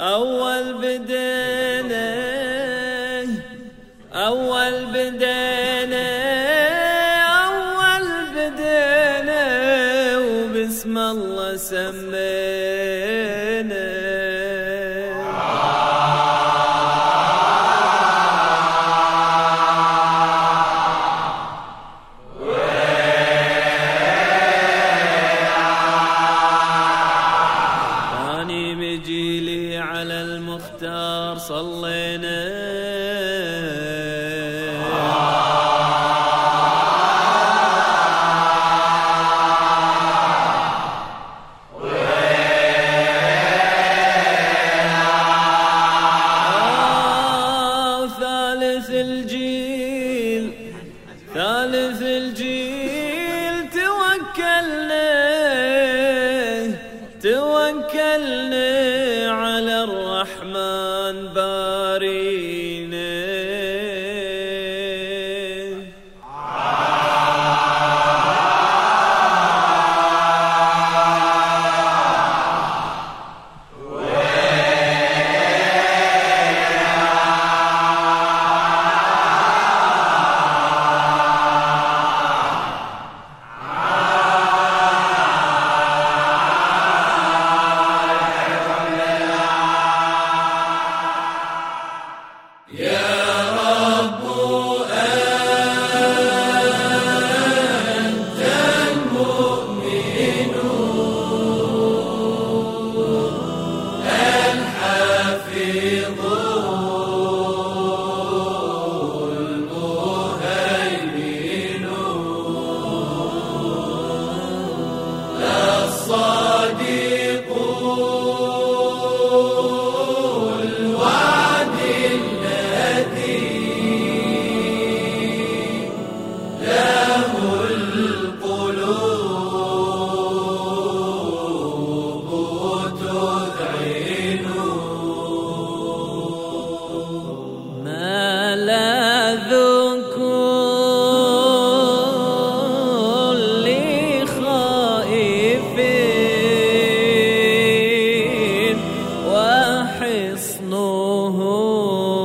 أول بدينا أول بدينا أول بدينا وبسم الله سمى ثالث الجيل ثالث الجيل توكلنا توكلنا. हो